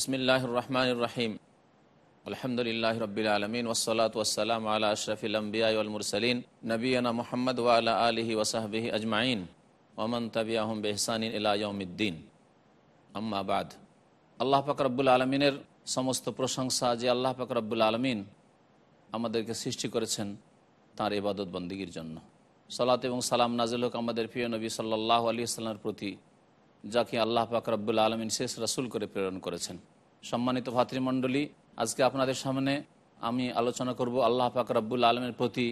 বিসমিল্লাহ রহমান রাহিম আলহামদুলিল্লাহ রবিল আলমিন ওসলাত ওসালাম আলা আশরফিল আম্বিয়ালমুরসলিন নবীনা মোহাম্মদ ওয়ালা আলহি ওসাহবিহি আজমাইন ওমন তবিয়াহম বেহসানিন ইলায়ুদ্দিন আম্মাবাদ আল্লাহ পাকরবুল আলমিনের সমস্ত প্রশংসা যে আল্লাহ পাকরবুল আলমিন আমাদেরকে সৃষ্টি করেছেন তাঁর ইবাদত বন্দীগীর জন্য। সালাত এবং সালাম নাজিল হোক আমাদের প্রিয় নবী সাল্লাহ আলী ইসলামের প্রতি। যাকে আল্লাহ পাক রব্বুল আলমিন শেষ রাসুল করে প্রেরণ করেছেন। সম্মানিত ভাতৃমণ্ডলী, আজকে আপনাদের সামনে আমি আলোচনা করব আল্লাহ পাক রব্বুল আলমের প্রতি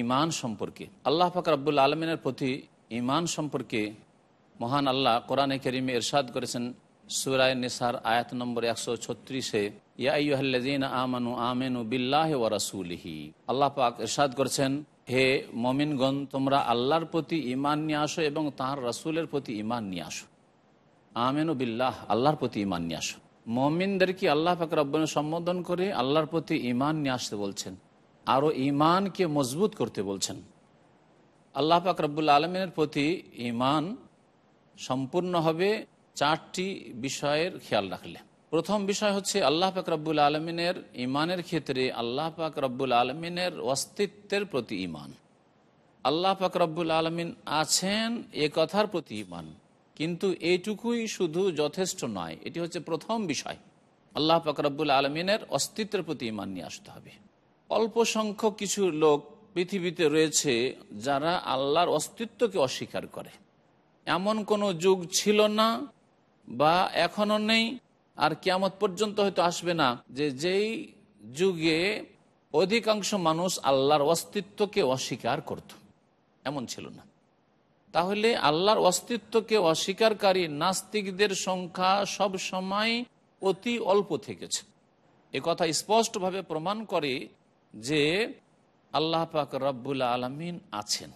ইমান সম্পর্কে। আল্লাহ পাক রব্বুল আলমিনের প্রতি ইমান সম্পর্কে মহান আল্লাহ কোরআনে করিমে এরশাদ করেছেন সুরায় নিসার আয়াত নম্বর একশো ছত্রিশে ইয়াহ্লাদিন আমানু আমেনু বিল্লাহ ও রাসুলিহি। আল্লাহ পাক এরশাদ করেছেন, হে মমিনগণ, তোমরা আল্লাহর প্রতি ইমান নিয়ে আসো এবং তাঁর রাসুলের প্রতি ইমান নিয়ে আসো। আমেনু বিল্লাহ, আল্লাহর প্রতি ইমান নিয়ে আসো। মমিনদের কি আল্লাহ পাক রব্বান সম্বোধন করে? আল্লাহর প্রতি ইমান নিয়ে আসতে বলছেন। আরও ইমানকে মজবুত করতে বলছেন। আল্লাহ পাক রব্বুল আলমিনের প্রতি ইমান সম্পূর্ণ হবে চারটি বিষয়ের খেয়াল রাখলে। প্রথম বিষয় হচ্ছে আল্লাহ পাক রব্বুল আলমিনের ইমানের ক্ষেত্রে আল্লাহ পাক রব্বুল আলমিনের অস্তিত্বের প্রতি ইমান আল্লাহ পাক রব্বুল আলমিন আছেন এ কথার প্রতি ইমান কিন্তু এইটুকুই শুধু যথেষ্ট নয়, এটি হচ্ছে প্রথম বিষয়। আল্লাহ পাক রব্বুল আলমিনের অস্তিত্বের প্রতি ইমান নিয়ে আসতে হবে। অল্প সংখ্যক কিছু লোক পৃথিবীতে রয়েছে যারা আল্লাহর অস্তিত্বকে অস্বীকার করে। এমন কোনো যুগ ছিল না বা এখনও নেই, আর কেমত পর্যন্ত হয়তো আসবে না যে যেই যুগে অধিকাংশ মানুষ আল্লাহর অস্তিত্বকে অস্বীকার করত। এমন ছিল না। তাহলে আল্লাহর অস্তিত্বকে অস্বীকারী নাস্তিকদের সংখ্যা সব সময় অতি অল্প থেকেছে। এ কথা স্পষ্টভাবে প্রমাণ করে যে আল্লাহ পাক রব্বুল আলমিন আছেন।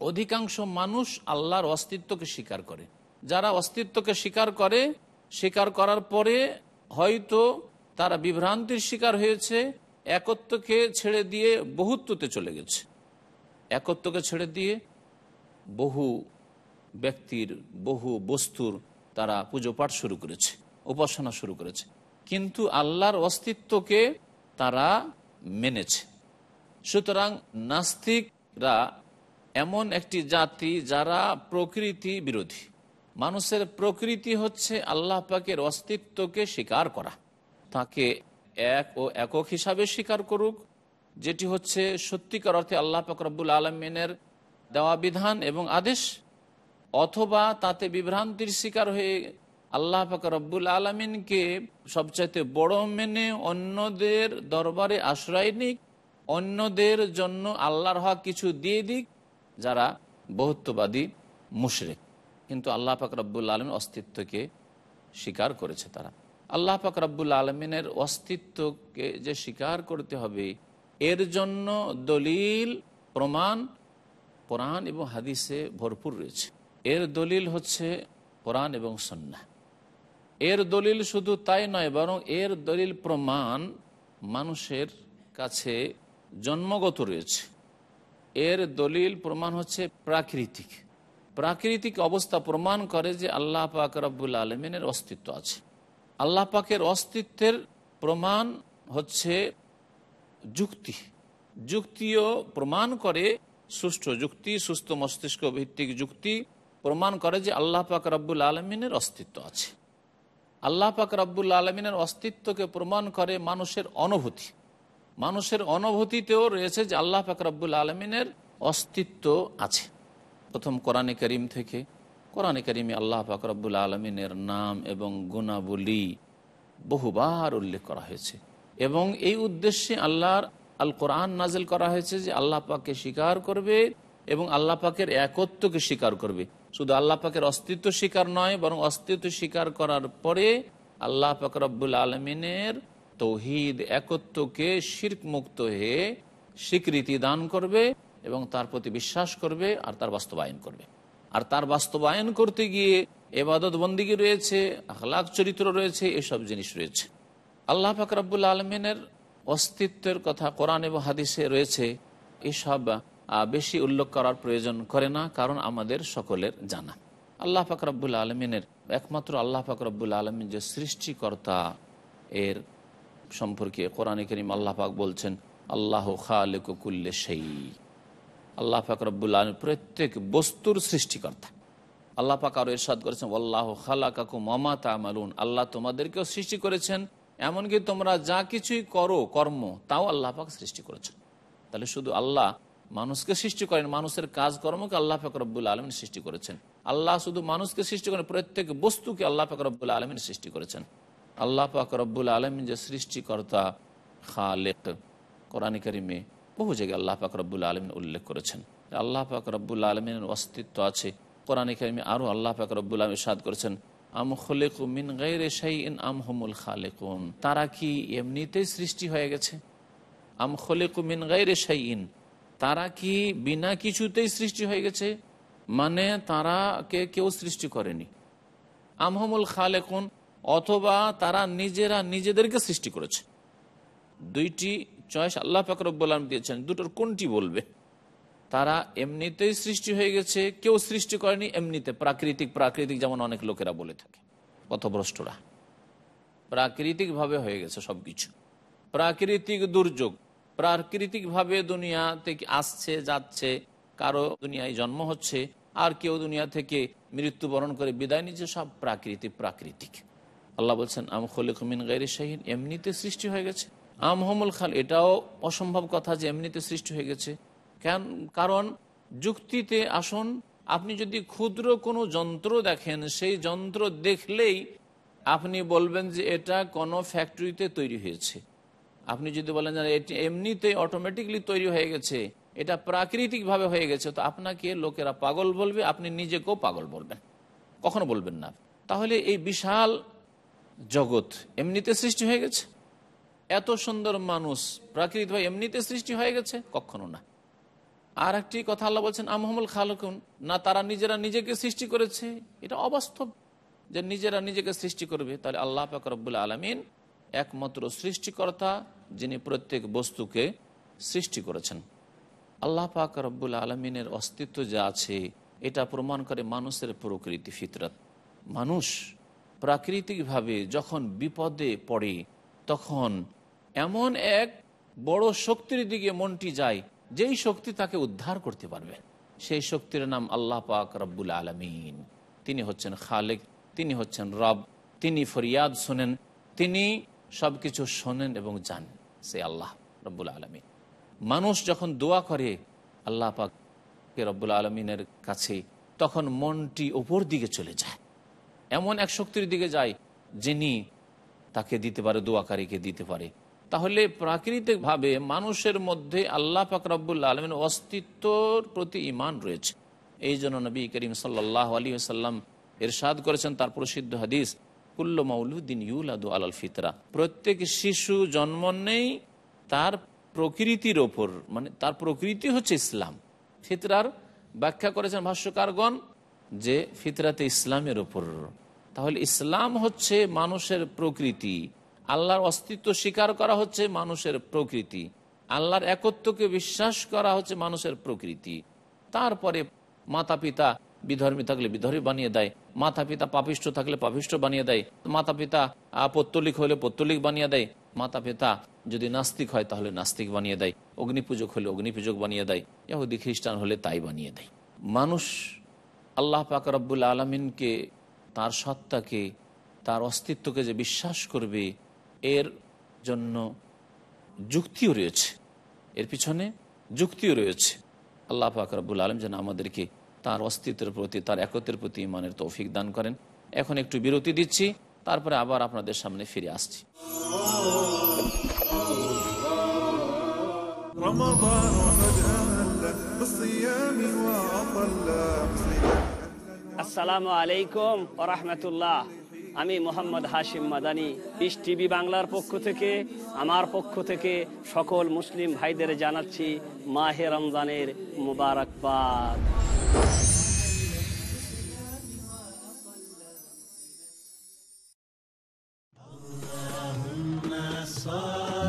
অধিকাংশ মানুষ আল্লাহর অস্তিত্বকে স্বীকার করে। যারা অস্তিত্বকে স্বীকার করে, স্বীকার করার পরে হয়তো তারা বিভ্রান্তির শিকার হয়েছে, একত্বকে ছেড়ে দিয়ে বহুত্বতে চলে গেছে। একত্বকে ছেড়ে দিয়ে বহু ব্যক্তির, বহু বস্তুর তারা পুজো পাঠ শুরু করেছে, উপাসনা শুরু করেছে। কিন্তু আল্লাহর অস্তিত্বকে তারা মেনেছে। সুতরাং নাস্তিকরা এমন একটি জাতি যারা প্রকৃতি বিরোধী। মানুষের প্রকৃতি হচ্ছে আল্লাহ পাকের অস্তিত্বকে স্বীকার করা। তাকে এক ও একক হিসাবে স্বীকার করুক, যেটি হচ্ছে সত্যিকার অর্থে আল্লাহ পাক রব্বুল আলমিনের দেওয়া বিধান এবং আদেশ, অথবা তাতে বিভ্রান্তির শিকার হয়ে আল্লাহ পাক রব্বুল আলমিনকে সবচাইতে বড় মেনে অন্যদের দরবারে আশ্রয় নিক, অন্যদের জন্য আল্লাহর হক কিছু দিয়ে দিক, যারা বহুত্ববাদী মুশরেক। কিন্তু আল্লাহ পাক রব্বুল অস্তিত্বকে স্বীকার করেছে তারা। আল্লাহ পাক রব্বুল আলমিনের অস্তিত্বকে যে স্বীকার করতে হবে, এর জন্য দলিল, প্রমাণ কোরআন এবং হাদিসে ভরপুর রয়েছে। এর দলিল হচ্ছে কোরআন এবং সন্না এর দলিল শুধু তাই নয়, বরং এর দলিল প্রমাণ মানুষের কাছে জন্মগত রয়েছে। এর দলিল প্রমাণ হচ্ছে প্রাকৃতিক। প্রাকৃতিক অবস্থা প্রমাণ করে যে আল্লাহ পাক রব্বুল আলমিনের অস্তিত্ব আছে। আল্লাহ পাকের অস্তিত্বের প্রমাণ হচ্ছে যুক্তি। যুক্তিও প্রমাণ করে সুষ্ঠু যুক্তি, সুস্থ মস্তিষ্ক ভিত্তিক যুক্তি প্রমাণ করে যে আল্লাহ পাক রব্বুল আলমিনের অস্তিত্ব আছে। আল্লাহ পাক রব্বুল আলমিনের অস্তিত্বকে প্রমাণ করে মানুষের অনুভূতি। মানুষের অনুভূতিতেও রয়েছে যে আল্লাহ পাক রব্বুল আলমিনের অস্তিত্ব আছে। প্রথম কোরআনে করিম থেকে, কোরআনে করিমে আল্লাহ পাক রব্বুল আলমিনের নাম এবং গুণাবলী বহুবার উল্লেখ করা হয়েছে। এবং এই উদ্দেশ্যে আল্লাহর আল কোরআন নাজেল করা হয়েছে যে আল্লাহ পাককে স্বীকার করবে এবং আল্লাহ পাকের একত্বকে স্বীকার করবে। শুধু আল্লাহ পাকের অস্তিত্ব স্বীকার নয়, বরং অস্তিত্ব স্বীকার করার পরে আল্লাহ পাক রব্বুল আলমিনের তৌহিদ একত্বকে শির্ক মুক্ত হয়ে স্বীকৃতি দান করবে এবং তার প্রতি বিশ্বাস করবে আর তার বাস্তবায়ন করবে। আর তার বাস্তবায়ন করতে গিয়ে এবাদত বন্দিগি রয়েছে আখলাক চরিত্র রয়েছে, এসব জিনিস রয়েছে। আল্লাহ ফাকরাবুল আলমিনের অস্তিত্বের কথা কোরআন এবং হাদিসে রয়েছে, এসব বেশি উল্লেখ করার প্রয়োজন করে না, কারণ আমাদের সকলের জানা। আল্লাহ ফাকরাবুল আলমিনের, একমাত্র আল্লাহ পাক আলমিন যে সৃষ্টিকর্তা, এর সম্পর্কে কোরআন করিম আল্লাহ পাক বলছেন, আল্লাহ খালেক কুল্লে সেই আল্লাহ পাক রব্বুল আলম প্রত্যেক বস্তুর সৃষ্টিকর্তা। আল্লাহ পাক আরও এরশাদ করেছেন আল্লাহ খালা কাকু মামা তামালুন। আল্লাহ তোমাদেরকেও সৃষ্টি করেছেন এমনকি তোমরা যা কিছুই করো, কর্ম, তাও আল্লাহ পাক সৃষ্টি করেছেন। তাহলে শুধু আল্লাহ মানুষকে সৃষ্টি করেন, মানুষের কাজকর্মকে আল্লাহ ফকরবুল আলমিন সৃষ্টি করেছেন। আল্লাহ শুধু মানুষকে সৃষ্টি করেন, প্রত্যেক বস্তুকে আল্লাহ ফকরবুল আলমিন সৃষ্টি করেছেন। আল্লাহ ফকরবুল আলমিন যে সৃষ্টিকর্তা খালেক, কোরআন করিমে বহু জায়গায় আল্লাহ ফকরবুল আলমিন উল্লেখ করেছেন। আল্লাহ ফকরবুল আলমিনের অস্তিত্ব আছে। কোরআন করিমে আরও আল্লাহ ফকরবুল আলম সাদ করেছেন শাইন আম তারা কি এমনিতেই সৃষ্টি হয়ে গেছে? আম খলেকু মিন শাইন তারা কি বিনা কিছুতেই সৃষ্টি হয়ে গেছে? মানে তারাকে কেউ সৃষ্টি করেনি। আমহমুল খালেকুন, অথবা তারা নিজেরা নিজেদেরকে সৃষ্টি করেছে। দুইটি চয়েস আল্লাহ ফাকরবুল্লাম দিয়েছেন, দুটোর কোনটি বলবে? তারা এমনিতেই সৃষ্টি হয়ে গেছে, কেউ সৃষ্টি করেনি এমনিতে। প্রাকৃতিক প্রাকৃতিক যেমন অনেক লোকেরা বলে থাকে, পথভ্রষ্টরা। প্রাকৃতিকভাবে হয়ে গেছে সব কিছু প্রাকৃতিক দুর্যোগ, প্রাকৃতিকভাবে দুনিয়া থেকে আসছে, যাচ্ছে, কারও দুনিয়ায় জন্ম হচ্ছে, আর কেউ দুনিয়া থেকে মৃত্যুবরণ করে বিদায় নিচ্ছে, সব প্রাকৃতিক প্রাকৃতিক। আল্লাহ বলছেন, আম খলিকমিন গাইরি শাহিন এমনিতে সৃষ্টি হয়ে গেছে। আম হমুল খাল, এটাও অসম্ভব কথা যে এমনিতে সৃষ্টি হয়ে গেছে। কেন, কারণ যুক্তিতে আসুন, আপনি যদি ক্ষুদ্র কোনো যন্ত্র দেখেন, সেই যন্ত্র দেখলেই আপনি বলবেন যে এটা কোনো ফ্যাক্টরিতে তৈরি হয়েছে। আপনি যদি বলেন যে এটি এমনিতে অটোমেটিকলি তৈরি হয়ে গেছে, এটা প্রাকৃতিকভাবে হয়ে গেছে, তো আপনাকে লোকেরা পাগল বলবে, আপনি নিজেকেও পাগল বলবেন। কখনো বলবেন না। তাহলে এই বিশাল জগৎ এমনিতে সৃষ্টি হয়ে গেছে? এত সুন্দর মানুষ প্রাকৃতিকভাবে এমনিতে সৃষ্টি হয়ে গেছে? কখনো না। আর একটি কথা আল্লাহ বলছেন আমহমুল খালকুন? না, তারা নিজেরা নিজেকে সৃষ্টি করেছে। এটা অবাস্তব যে নিজেরা নিজেকে সৃষ্টি করবে। তাহলে আল্লাহ পাকরবুল আলমিন একমাত্র সৃষ্টিকর্তা যিনি প্রত্যেক বস্তুকে সৃষ্টি করেছেন। আল্লাহ পাক রব্বুল আলমিনের অস্তিত্ব যা আছে, এটা প্রমাণ করে মানুষের প্রকৃতি ফিতরত। মানুষ প্রাকৃতিকভাবে যখন বিপদে পড়ে, তখন এমন এক বড় শক্তির দিকে মনটি যায় যেই শক্তি তাকে উদ্ধার করতে পারবে সেই শক্তির নাম আল্লাহ পাক রব্বুল আলমিন। তিনি হচ্ছেন খালেক, তিনি হচ্ছেন রব, তিনি ফরিয়াদ শোনেন, তিনি সব কিছু শোনেন এবং জানেন সে আল্লাহ রব্বুল আলমিন। মানুষ যখন দোয়া করে আল্লাহ পাক রব্বুল আলমিনের কাছে, তখন মনটি ওপর দিকে চলে যায়। এমন এক শক্তির দিকে যায়, যিনি তাকে দিতে পারে, দোয়াকারীকে দিতে পারে। তাহলে প্রাকৃতিকভাবে মানুষের মধ্যে আল্লাহ পাক রব্বুল্লা অস্তিত্বর প্রতি ইমান রয়েছে। এই জন্য নবী করিম সাল্লাহ আলী সাল্লাম এরশাদ করেছেন তার প্রসিদ্ধ হাদিস, কুল্ল মৌলুদ্দিন ইউলাদু আলাল ফিতরা। প্রত্যেক শিশু জন্ম নেই তার প্রকৃতির ওপর মানে তার প্রকৃতি হচ্ছে ইসলাম। ফিতরার ব্যাখ্যা করেছেন ভাষ্যকারগণ যে ফিতরাতে ইসলামের ওপর। তাহলে ইসলাম হচ্ছে মানুষের প্রকৃতি। আল্লাহর অস্তিত্ব স্বীকার করা হচ্ছে মানুষের প্রকৃতি। আল্লাহর একত্বকে বিশ্বাস করা হচ্ছে মানুষের প্রকৃতি। তারপরে মাতা পিতা বিধর্মী থাকলে বিধর্মী বানিয়ে দেয় মাতা পিতা পাপিষ্ট থাকলে পাপিষ্ট বানিয়ে দেয় মাতা পিতা পত্তলিক হলে পত্তলিক বানিয়ে দেয় মাতা পিতা যদি নাস্তিক হয় তাহলে নাস্তিক বানিয়ে দেয়, অগ্নিপূজক হলে অগ্নিপূজক বানিয়ে দেয়, ইহুদি, খ্রিস্টান হলে তাই বানিয়ে দেয়। মানুষ আল্লাহ পাক রব্বুল আলমিনকে, তার সত্তাকে, তার অস্তিত্বকে যে বিশ্বাস করবে এর জন্য যুক্তিও রয়েছে। এর পিছনে যুক্তিও রয়েছে। আল্লাহ পাক রব্বুল আলম যেন আমাদেরকে তার অস্তিত্বের প্রতি, তার একত্রের প্রতি ইমানের তৌফিক দান করেন। এখন একটু বিরতি দিচ্ছি, তারপরে আবার আপনাদের সামনে ফিরে আসছি। আসসালামু আলাইকুম ওরহমতুল্লাহ আমি মোহাম্মদ হাশিম মাদানি ইস টিভি বাংলার পক্ষ থেকে, আমার পক্ষ থেকে সকল মুসলিম ভাইদের জানাচ্ছি মাহে রমজানের মুবারকবাদ।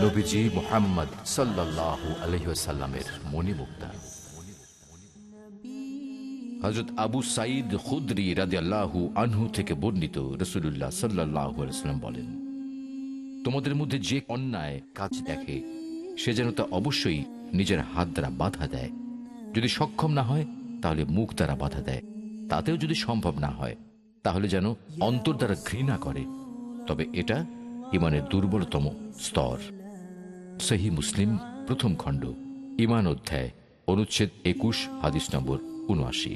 নবীজি মোহাম্মদ সাল্লাহ আলহিসাল্লামের মণিমুক্তা। হজরত আবু সাইদ খুদ্রি রাদিয়াল্লাহু আনহু থেকে বর্ণিত রসুল্লাহ সাল্লাহ সাল্লাম বলেন, তোমাদের মধ্যে যে অন্যায় কাজ দেখে, সে যেন তা অবশ্যই নিজের হাত দ্বারা বাধা দেয়। যদি সক্ষম না হয়, তাহলে মুখ দ্বারা বাধা দেয়। তাতেও যদি সম্ভব না হয়, তাহলে যেন অন্তর দ্বারা ঘৃণা করে। তবে এটা ইমানের দুর্বলতম স্তর। সহি মুসলিম, প্রথম খণ্ড, ইমান অধ্যায়, অনুচ্ছেদ একুশ, হাদিস নম্বর উনআশি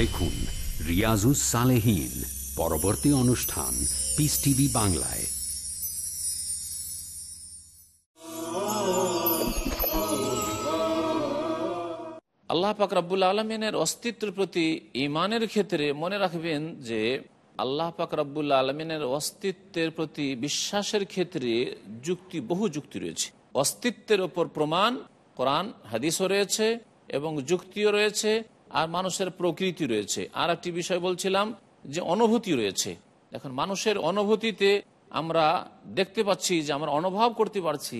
দেখুন রিয়াজুস সালেহীন, পরবর্তী অনুষ্ঠান পিস টিভি বাংলায়। আল্লাহ পাক রাব্বুল আলমিনের অস্তিত্বের প্রতি ইমানের ক্ষেত্রে মনে রাখবেন যে আল্লাহ পাক রাব্বুল আলমিনের অস্তিত্বের প্রতি বিশ্বাসের ক্ষেত্রে যুক্তি, বহু যুক্তি রয়েছে। অস্তিত্বের ওপর প্রমাণ কোরআন, হাদিসও রয়েছে এবং যুক্তিও রয়েছে। আর মানুষের প্রকৃতি রয়েছে। আর একটি বিষয় বলছিলাম যে অনুভূতি রয়েছে। এখন মানুষের অনুভূতিতে আমরা দেখতে পাচ্ছি যে, আমরা অনুভব করতে পারছি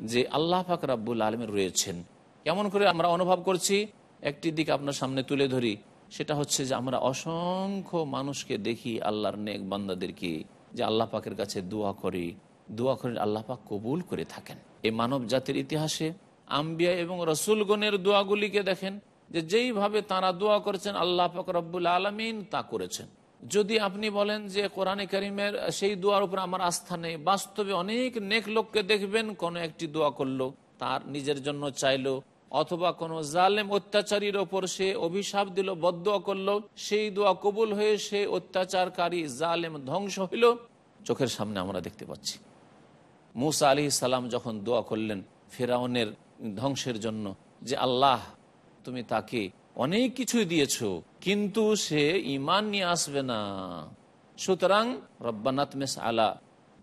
যে আল্লাহ পাক রাব্বুল আলমের রয়েছেন। কেমন করে আমরা অনুভব করছি? একটি দিক আপনার সামনে তুলে ধরি। সেটা হচ্ছে যে, আমরা অসংখ্য মানুষকে দেখি আল্লাহর নেক বান্দাদেরকে যে আল্লাহ পাকের কাছে দোয়া করি। দোয়া করে আল্লাহ পাক কবুল করে থাকেন। এই মানব জাতির ইতিহাসে আম্বিয়া এবং রসুলগণের দোয়াগুলিকে দেখেন। যে যেইভাবে তারা দোয়া করেছেন, আল্লাহ রব্বুল আলমিন তা করেছেন। যদি আপনি বলেন যে কোরআনে করিমের সেই দোয়ার উপর আমার আস্থা নেই, বাস্তবে অনেক নেক লোককে দেখবেন, কোনো একটি দোয়া করল, তার নিজের জন্য চাইলো, অথবা কোনো জালেম অত্যাচারীর ওপর সে অভিশাপ দিল বদোয়া করল, সেই দোয়া কবুল হয়ে সে অত্যাচারকারী জালেম ধ্বংস হইল, চোখের সামনে আমরা দেখতে পাচ্ছি। মুসা আলি সালাম যখন দোয়া করলেন ফেরাউনের ধ্বংসের জন্য, যে আল্লাহ তুমি তাকে অনেক কিছুই দিয়েছ, কিন্তু সে ইমান নিয়ে আসবে না। সুতরাং রব্বানাত মেস আলা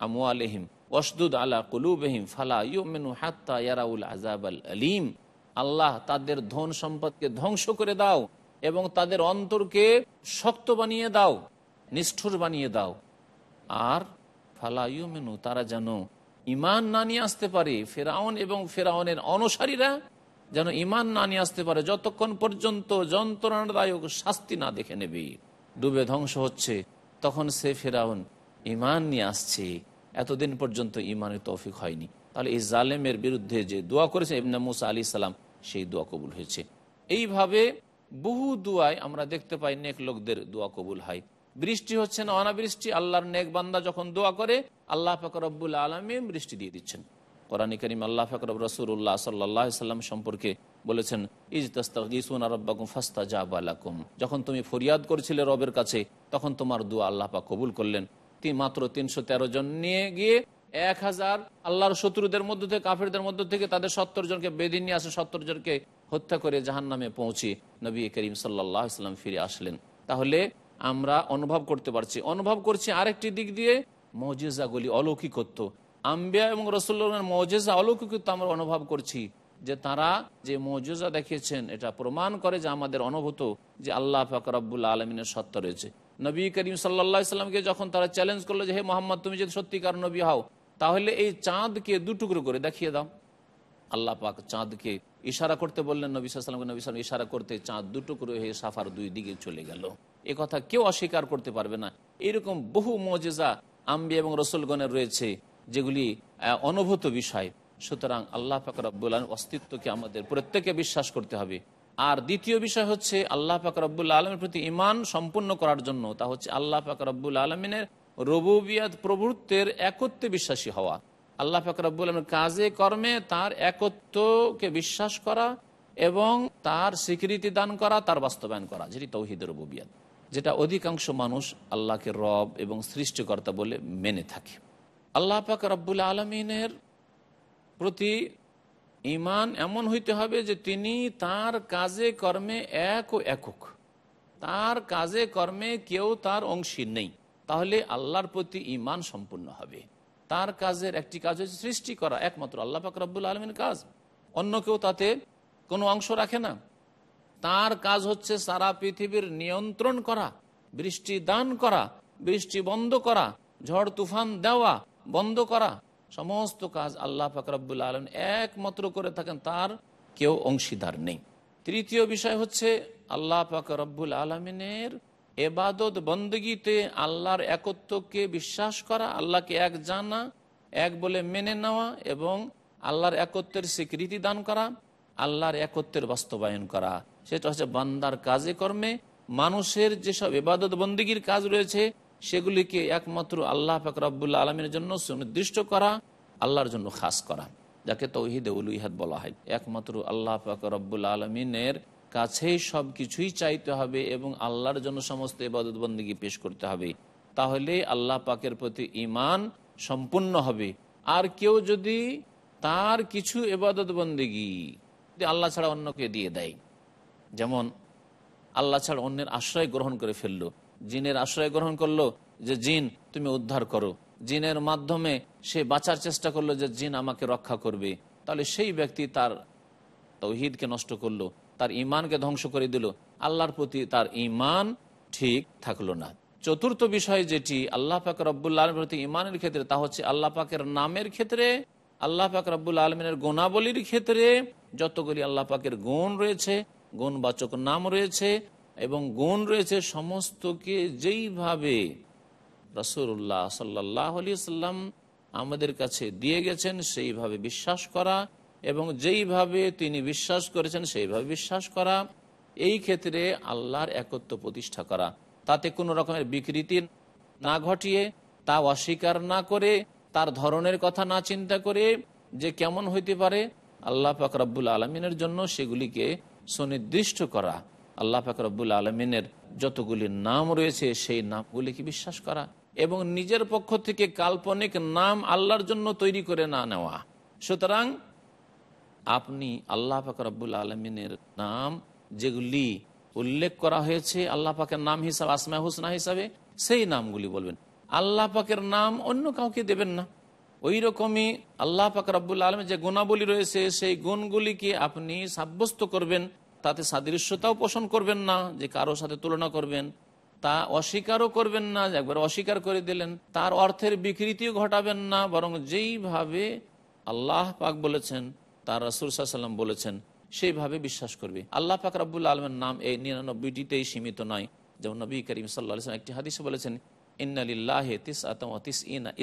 আমু আলহিম ওসদুদ আলা কুলুবহিম, ফালা ইউমেনু হাত্তা ইয়ারাউল আজাব আল আলিম। আল্লাহ তাদের ধন সম্পদকে ধ্বংস করে দাও এবং তাদের অন্তরকে শক্ত বানিয়ে দাও, নিষ্ঠুর বানিয়ে দাও। আর ফালা ইউমেনু, তারা যেন ইমান না নিয়ে আসতে পারে, ফেরাউন এবং ফেরাউনের অনুসারীরা যেন ইমান না নিয়ে আসতে পারে। যতক্ষণ পর্যন্ত যন্ত্রণাদায়ক শাস্তি না দেখে নেবে, ডুবে ধ্বংস হচ্ছে, তখন সে ফেরাউন ইমান নিয়ে আসছে। এতদিন পর্যন্ত ইমানের তৌফিক হয়নি। তাহলে এই জালেমের বিরুদ্ধে যে দোয়া করেছে ইবনা মুসা আলী সালাম, সেই দোয়া কবুল হয়েছে। এইভাবে বহু দোয়ায় আমরা দেখতে পাই নেক লোকদের দোয়া কবুল হয়। বৃষ্টি হচ্ছে না, অনাবৃষ্টি, আল্লাহর নেক বান্দা যখন দোয়া করে, আল্লাহ ফকরবুল আলমী বৃষ্টি দিয়ে দিচ্ছেন। কোরআনী করিম আল্লাহ ফকরব রসুল্লাহ সাল্লাহ সাল্লাম সম্পর্কে বলেছেন ইজ তস্তাকুন রব্বাকুম ফাস্তা জাবালাকুম যখন তুমি ফরিয়াদ করেছিলে রবের কাছে, তখন তোমার দোয়া আল্লাহ কবুল করলেন। মাত্র তিনশো তেরো জন নিয়ে গিয়ে এক হাজার আল্লাহর শত্রুদের মধ্য থেকে, কাফেরদের মধ্য থেকে তাদের সত্তর জনকে বেদিন নিয়ে আসে, সত্তর জনকে হত্যা করে জাহান নামে পৌঁছে নবী করিম সাল্লাহ ইসলাম ফিরে আসলেন। তাহলে আমরা অনুভব করতে পারছি। অনুভব করছি আরেকটি দিক দিয়ে মজিজাগুলি অলৌকিকত্ব। আম্বিয়া এবং রসুল্লাহের মজেজা অলৌকিকত্ব আমরা অনুভব করছি যে তারা যে মজেজা দেখিয়েছেন, এটা প্রমাণ করে যে আমাদের অনুভূত যে আল্লাহ ফাকরাবুল আলমিনের সত্য রয়েছে। নবী করিম সাল্লা সাল্লামকে যখন তারা চ্যালেঞ্জ করল যে, হে মোহাম্মদ, তুমি যদি সত্যিকার নবী হও, তাহলে এই চাঁদকে দুটুকরো করে দেখিয়ে দাও। আল্লাহ পাক চাঁদকে ইশারা করতে বললেন নবী সাল্লামকে, নবী সাল্লাম ইশারা করতে চাঁদ দুটুকরো হয়ে সাফার দুই দিকে চলে গেল। এ কথা কেউ অস্বীকার করতে পারবে না। এরকম বহু মজেজা আম্বি এবং রসুলগণের রয়েছে। যেগুলি অনুভূত বিষয়। সুতরাং আল্লাহ ফাকরাবুল অস্তিত্বকে আমাদের প্রত্যেকে বিশ্বাস করতে হবে। আর দ্বিতীয় বিষয় হচ্ছে, আল্লাহ ফাকরাবুল আলমের প্রতি ইমান সম্পূর্ণ করার জন্য তা হচ্ছে আল্লাহ ফাকরাবুল আলমিনের রবুবিয়াত প্রভুত্বের একত্রে বিশ্বাসী হওয়া। আল্লাহ ফাকরাবুল আলমের কাজে, কর্মে তার একত্বকে বিশ্বাস করা এবং তার স্বীকৃতি দান করা, তার বাস্তবায়ন করা। যেটি তৌহিদ রবুবিয়াত। যেটা অধিকাংশ মানুষ আল্লাহকে রব এবং সৃষ্টিকর্তা বলে মেনে থাকে। আল্লাহ পাক রব্বুল আলমিনের প্রতি ইমান এমন হইতে হবে যে তিনি তার কাজে কর্মে এক ও একক। তার কাজে কর্মে কেউ তার অংশী নেই। তাহলে আল্লাহর প্রতি ইমান সম্পূর্ণ হবে। তার কাজের একটি কাজ হচ্ছে সৃষ্টি করা, একমাত্র আল্লাহ পাক রব্বুল আলমীর কাজ। অন্য কেউ তাতে কোনো অংশ রাখে না। তার কাজ হচ্ছে সারা পৃথিবীর নিয়ন্ত্রণ করা, বৃষ্টি দান করা, বৃষ্টি বন্ধ করা, ঝড় তুফান দেওয়া বন্ধ করা, সমস্ত কাজ আল্লাহ ফাকরাবুল আলম একমাত্র করে থাকেন, তার কেউ অংশীদার নেই। তৃতীয় বিষয় হচ্ছে, আল্লাহ পাক রব্বুল আলমিনের এবাদত বন্দগিতে আল্লাহর একত্বকে বিশ্বাস করা, আল্লাহকে এক জানা, এক বলে মেনে নেওয়া এবং আল্লাহর একত্বের স্বীকৃতি দান করা, আল্লাহর একত্বের বাস্তবায়ন করা। সেটা হচ্ছে বান্দার কাজে কর্মে মানুষের যেসব এবাদত বন্দীগীর কাজ রয়েছে সেগুলিকে একমাত্র আল্লাহ পাক রব্বুল্লা আলমের জন্য সুনির্দিষ্ট করা, আল্লাহর জন্য খাস করা, যাকে তৌহিদে উলুইহাদ বলা হয়। একমাত্র আল্লাহ পাক রব্বুল আলমিনের কাছেই সব কিছুই চাইতে হবে এবং আল্লাহর জন্য সমস্ত এবাদত বন্দীগী পেশ করতে হবে। তাহলে আল্লাহ পাকের প্রতি ইমান সম্পূর্ণ হবে। আর কেউ যদি তার কিছু এবাদত বন্দীগী আল্লাহ ছাড়া অন্যকে দিয়ে দেয়, যেমন আল্লাহ ছাড়া অন্যের আশ্রয় গ্রহণ করে ফেলল জিনের আশ্রয় গ্রহণ করল যে, জিন, তুমি উদ্ধার করো। জিনের মাধ্যমে সে বাঁচার চেষ্টা করল যে, জিন আমাকে রক্ষা করবে। তাহলে সেই ব্যক্তি তার তৌহিদকে নষ্ট করল, তার ইমানকে ধ্বংস করে দিল। আল্লাহর প্রতি তার ইমান ঠিক থাকল না। চতুর্থ বিষয় যেটি আল্লাহ পাক রব্বুল্লা আলমের প্রতি ইমানের ক্ষেত্রে, তা হচ্ছে আল্লাহ পাকের নামের ক্ষেত্রে, আল্লাহ পাক রব্বুল আলমিনের গুণাবলীর ক্ষেত্রে যতগুলি আল্লাহ পাকের গুণ রয়েছে, গুণবাচক নাম রয়েছে এবং গুণ রয়েছে সমস্তকে যেইভাবে রসুল্লাহ সাল্লাহ আলি সাল্লাম আমাদের কাছে দিয়ে গেছেন, সেইভাবে বিশ্বাস করা এবং যেইভাবে তিনি বিশ্বাস করেছেন, সেইভাবে বিশ্বাস করা। এই ক্ষেত্রে আল্লাহর একত্ব প্রতিষ্ঠা করা। তাতে কোনো রকমের বিকৃতি না ঘটিয়ে, তা অস্বীকার না করে, তার ধরনের কথা না চিন্তা করে যে কেমন হইতে পারে, আল্লাহ পাক আলমিনের জন্য সেগুলিকে সুনির্দিষ্ট করা। আল্লাহ পাক রব্বুল আলমিনের যতগুলি নাম রয়েছে, সেই নামগুলিকে বিশ্বাস করা? এবং নিজের পক্ষ থেকে কাল্পনিক নাম আল্লাহর জন্য তৈরি করে না নেওয়া। সুতরাং আপনি আল্লাহ পাক রব্বুল আলমিনের নাম যেগুলি উল্লেখ করা হয়েছে, আল্লাহ পাকের নাম হিসাবে, আসমা হুসনা হিসাবে, সেই নামগুলি বলবেন। আল্লাহ পাকের নাম অন্য কাউকে দেবেন না। ওই রকমই আল্লাহ পাক রব্বুল আলমের যে গুণাবলী রয়েছে, সেই গুণগুলিকে আপনি সাব্যস্ত করবেন। তাতে সাদৃশ্যতাও পোষণ করবেন না, যে কারও সাথে তুলনা করবেন। তা অস্বীকারও করবেন না, যে একবার অস্বীকার করে দিলেন, তার অর্থের বিকৃতিও ঘটাবেন না, বরং যেইভাবে আল্লাহ পাক বলেছেন, তার রাসুল সাল্লাম বলেছেন, সেইভাবে বিশ্বাস করবে। আল্লাহ পাক রাবুল আলমের নাম এই নিরানব্বইটিতেই সীমিত নয়। যেমন নবী করিম সাল্লাহ একটি হাদিসে বলেছেন, ইন্নালিল্লাহ আতম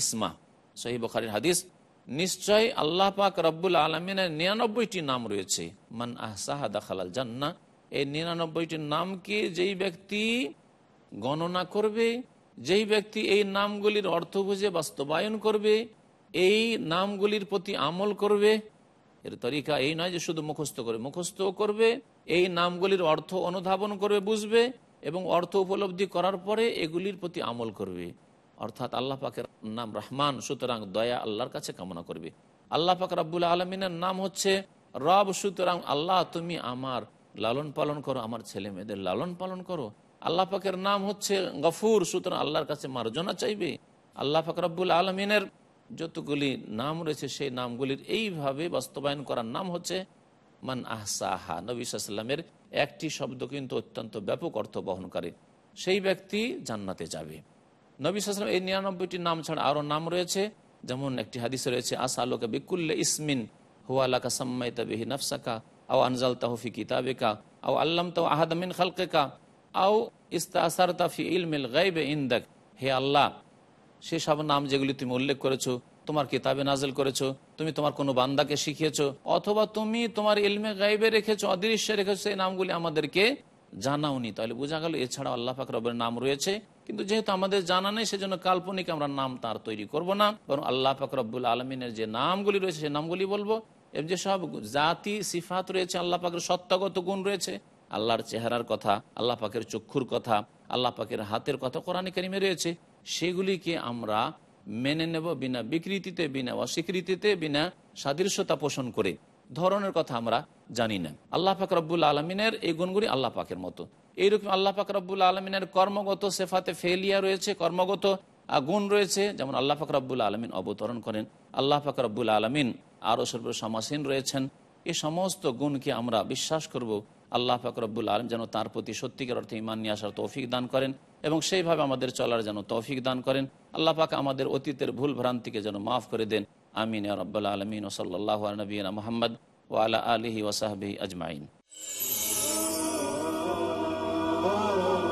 ইসমা। সহি বখারির হাদিস নিশ্চয় আল্লাহ পাক রব্বুল আলমিনের নিরানব্বইটি নাম রয়েছে। মান আহসাহা দাখালাল জান্না এই নিরানব্বইটি নামকে যেই ব্যক্তি গণনা করবে, যেই ব্যক্তি এই নামগুলির অর্থ বুঝে বাস্তবায়ন করবে, এই নামগুলির প্রতি আমল করবে, এর তরিকা এই নয় যে শুধু মুখস্থ করে, মুখস্থ করবে, এই নামগুলির অর্থ অনুধাবন করবে বুঝবে এবং অর্থ উপলব্ধি করার পরে এগুলির প্রতি আমল করবে। অর্থাৎ আল্লাহ পাকের নাম রহমান, সুতরাং দয়া আল্লাহর কাছে কামনা করবে। আল্লাহ পাক রাবুল আলমিনের নাম হচ্ছে রব, সুতরাং আল্লাহ তুমি আমার লালন পালন করো, আমার ছেলে মেয়েদের লালন পালন করো। আল্লাহ পাকের নাম হচ্ছে গফুর, সুতরাং আল্লাহর কাছে মার্জনা চাইবে। আল্লাহ পাক রব্বুল আলমিনের যতগুলি নাম রয়েছে, সেই নামগুলির এইভাবে বাস্তবায়ন করার নাম হচ্ছে মান আহসাহা। নবী একটি শব্দ কিন্তু অত্যন্ত ব্যাপক অর্থ বহন করে সেই ব্যক্তি জান্নাতে যাবে। নবী সাল্লাম এই নিরানব্বইটি নাম ছাড়া আরও নাম রয়েছে। যেমন একটি হাদিস রয়েছে, আসা আলোকা বিকুল্লে ইসমিন হুয়ালাকা সাম্মাইতা বিহি নফসাকা, আও আনজাল তাহফি কিতাবেকা, আও আল্লাম তাও আহাদামিন খালকেকা, আও ইস্তাসার তাফি ইলমিল গাইবে ইন্দাক। হে আল্লাহ, সেসব নাম যেগুলি তুমি উল্লেখ করেছ, তোমার কিতাবে নাজেল করেছ, তুমি তোমার কোনো বান্দাকে শিখিয়েছো, অথবা তুমি তোমার ইলমে গাইবে রেখেছো, অদৃশ্যে রেখেছো, সেই নামগুলি আমাদেরকে জানাওনি। তাহলে বোঝা গেল এছাড়া আল্লাহ পাক নাম রয়েছে। কিন্তু যেহেতু আমাদের জানা নেই, সেজন্য কাল্পনিক আমরা নাম তার তৈরি করব না। বরং আল্লাহ রব্বুল আলমিনের যে নামগুলি রয়েছে, সেই নামগুলি বলব। এবং যেসব জাতি, সিফাত রয়েছে, আল্লাহ পাকের সত্তাগত গুণ রয়েছে, আল্লাহর চেহারার কথা, আল্লাহ পাকের চক্ষুর কথা, আল্লাহ পাকের হাতের কথা কোরআন কারিমে রয়েছে। সেগুলিকে আমরা মেনে নেব বিনা বিকৃতিতে, বিনা অস্বীকৃতিতে, বিনা সাদৃশ্যতা পোষণ করে। ধরনের কথা আমরা জানি না। আল্লাহ পাক রব্বুল আলমিনের এই গুণগুলি আল্লাহ পাকের মতো। এইরকম আল্লাহ পাক রব্বুল আলমিনের কর্মগত সেফাতে ফেলিয়া রয়েছে, কর্মগত গুণ রয়েছে, যেমন আল্লাহ পাক রব্বুল আলমিন অবতরণ করেন। আল্লাহ পাক রব্বুল আলমিন আরও সর্ব সমাসীন রয়েছেন। এই সমস্ত গুণকে আমরা বিশ্বাস করব। আল্লাহ পাক রব্বুল আলম যেন তার প্রতি সত্যিকার অর্থে ইমান নিয়ে আসার তৌফিক দান করেন এবং সেইভাবে আমাদের চলার যেন তৌফিক দান করেন। আল্লাহ পাক আমাদের অতীতের ভুল ভ্রান্তিকে যেন মাফ করে দেন। আমিন রব্বাল আলমিন। ওসল্লাহ নবীনা মোহাম্মদ ও আলা আলহি ওসাহাবি আজমাইন। পৃথিবীতে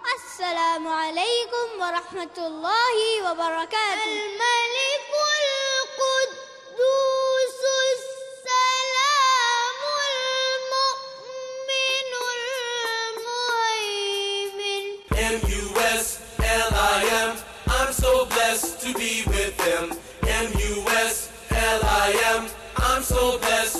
Alaikum wa rahmatullahi wa barakatuh. الملك القدوس السلام المؤمن المهيمن M-U-S-L-I-M. I'm so blessed to be with them. M-U-S-L-I-M. I'm so blessed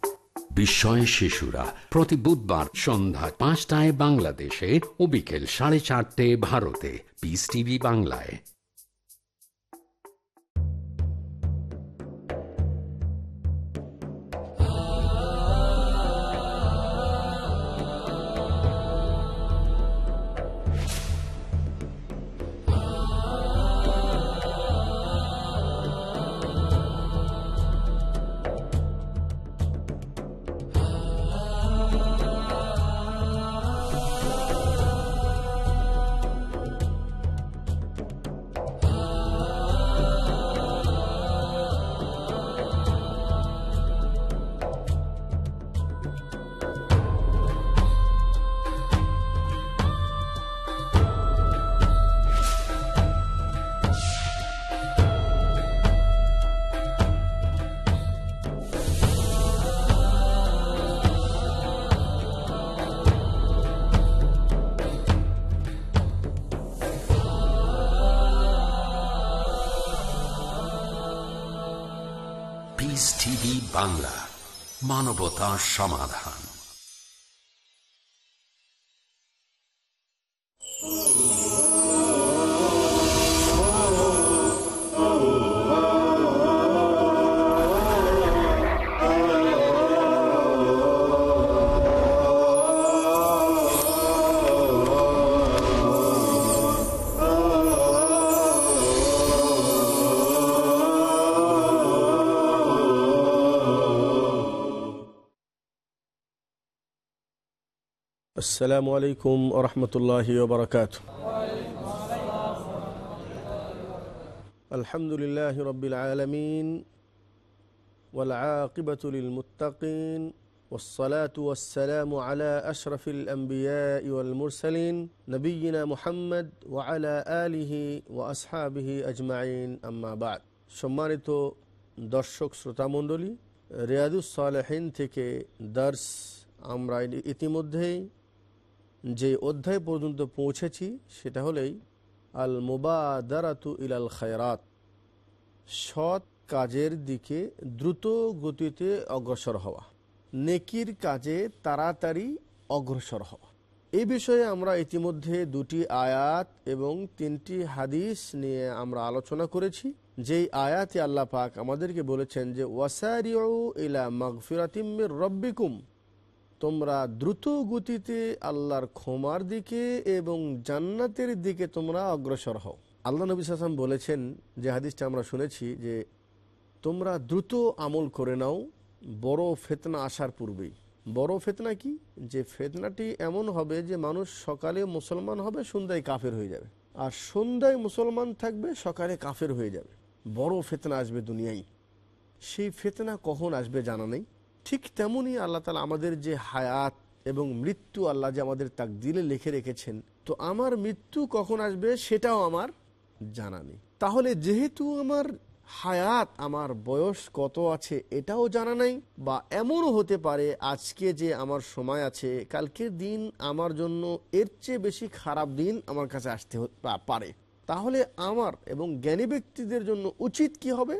বিস্ময় শিশুরা প্রতি বুধবার সন্ধ্যা পাঁচটায় বাংলাদেশে ও বিকেল সাড়ে চারটে ভারতে পিস টিভি বাংলায়। বাংলা মানবতা সমাধান। السلام عليكم ورحمة الله وبركاته الحمد لله رب العالمين والعاقبة للمتقين والصلاة والسلام على أشرف الأنبياء والمرسلين نبينا محمد وعلى آله وأصحابه أجمعين أما بعد সম্মানিত দর্শক শ্রোতামণ্ডলী রিয়াদুস সালেহিন থেকে দার্স আমরা ইতিমধ্যেই যে অধ্যায় পর্যন্ত পৌঁছেছি, সেটা হলেই আল মুবাদারাতু ইলাল খায়রাত। সৎ কাজের দিকে দ্রুত গতিতে অগ্রসর হওয়া। নেকির কাজে তাড়াতাড়ি অগ্রসর হওয়া। এই বিষয়ে আমরা ইতিমধ্যে দুটি আয়াত এবং তিনটি হাদিস নিয়ে আমরা আলোচনা করেছি। যেই আয়াতে আল্লাহ পাক আমাদেরকে বলেছেন যে, ওয়াসারিউ ইলা মাগফিরাতিম্মির রব্বিকুম। তোমরা দ্রুত গতিতে আল্লাহর ক্ষমার দিকে এবং জান্নাতের দিকে তোমরা অগ্রসর হও। আল্লাহ নবী সাসাম বলেছেন যে হাদিসটা আমরা শুনেছি যে তোমরা দ্রুত আমল করে নাও, বড় ফেতনা আসার পূর্বেই। বড় ফেতনা কি? যে ফেতনাটি এমন হবে যে মানুষ সকালে মুসলমান হবে, সন্ধ্যায় কাফের হয়ে যাবে। আর সন্ধ্যায় মুসলমান থাকবে, সকালে কাফের হয়ে যাবে। বড় ফেতনা আসবে দুনিয়ায়। সেই ফেতনা কখন আসবে জানা নেই। ঠিক তেমনই আল্লাহ তালা আমাদের যে হায়াত এবং মৃত্যু আল্লাহ যে আমাদের তাক দিলে লিখে রেখেছেন, তো আমার মৃত্যু কখন আসবে সেটাও আমার জানা নেই। তাহলে যেহেতু আমার হায়াত, আমার বয়স কত আছে এটাও জানা নাই বা এমনও হতে পারে আজকে যে আমার সময় আছে, কালকের দিন আমার জন্য এর চেয়ে বেশি খারাপ দিন আমার কাছে আসতে পারে। তাহলে আমার এবং জ্ঞানী ব্যক্তিদের জন্য উচিত কি হবে?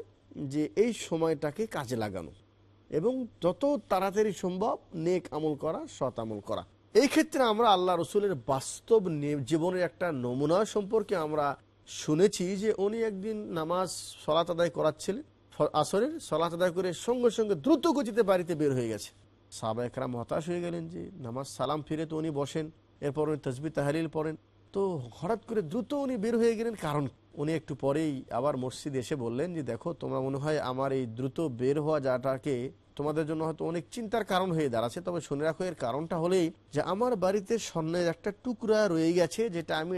যে এই সময়টাকে কাজে লাগানো। এবং যত তাড়াতাড়ি সম্ভব নেক আমল করা, সৎ আমল করা। এই ক্ষেত্রে আমরা আল্লাহ রসুলের বাস্তব জীবনের একটা নমুনা সম্পর্কে আমরা শুনেছি যে উনি একদিন নামাজ সলাত আদায় করাচ্ছিলেন আসরের সলাত আদায় করে সঙ্গে সঙ্গে দ্রুত গতিতে বাড়িতে বের হয়ে গেছে। সাবা একরাম হতাশ হয়ে গেলেন যে নামাজ সালাম ফিরে তো উনি বসেন, এরপর উনি তসবি তাহারিল পড়েন। তো হঠাৎ করে দ্রুত উনি বের হয়ে গেলেন কারণ উনি একটু পরেই আবার মসজিদ এসে বললেন যে, দেখো, তোমরা মনে হয় আমার এই দ্রুত বের হওয়া যাটাকে তোমাদের জন্য হয়তো অনেক চিন্তার কারণ হয়ে দাঁড়াচ্ছে, তবে শুনে রাখো, এর কারণটা হলেই যে আমার বাড়িতে স্বর্ণের একটা টুকরা রয়ে গেছে, যেটা আমি